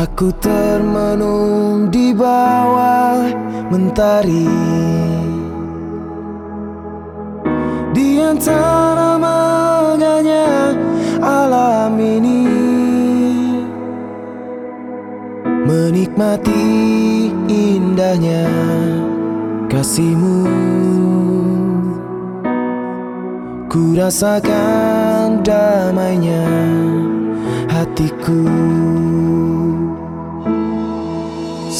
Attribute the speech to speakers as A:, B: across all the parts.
A: Aku termenung di bawah mentari. Di antara megahnya alam ini. Menikmati indahnya kasihmu. Ku rasakan damainya hatiku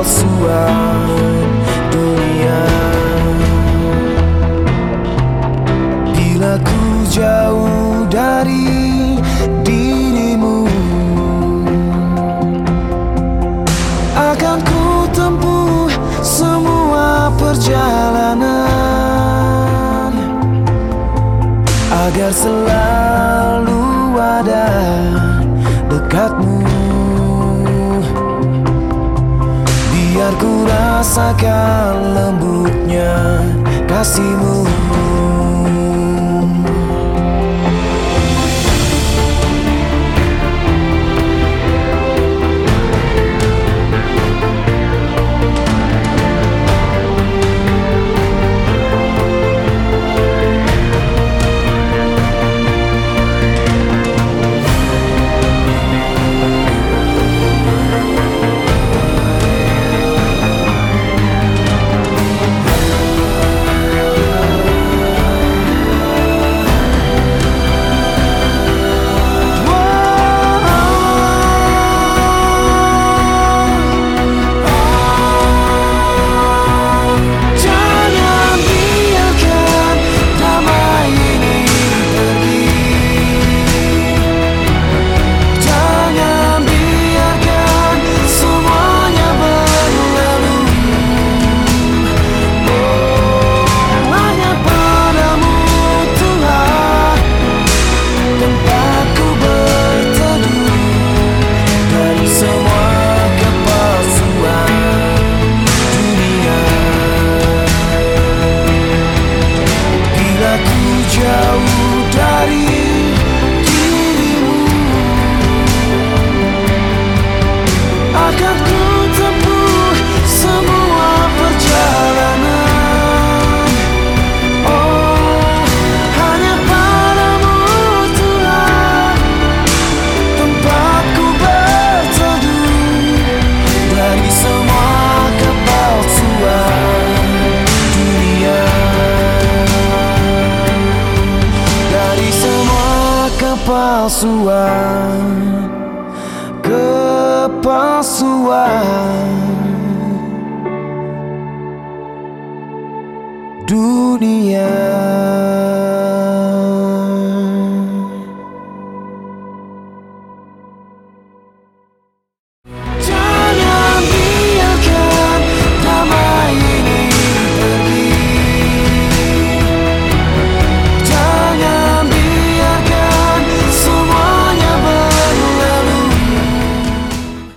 A: kepalsuan dunia. Bila ku jauh dari dirimu Akan ku tempuh semua perjalanan Agar selalu ada dekatmu Biar ku rasakan lembutnya kasihmu kepalsuan Kepalsuan. Dunia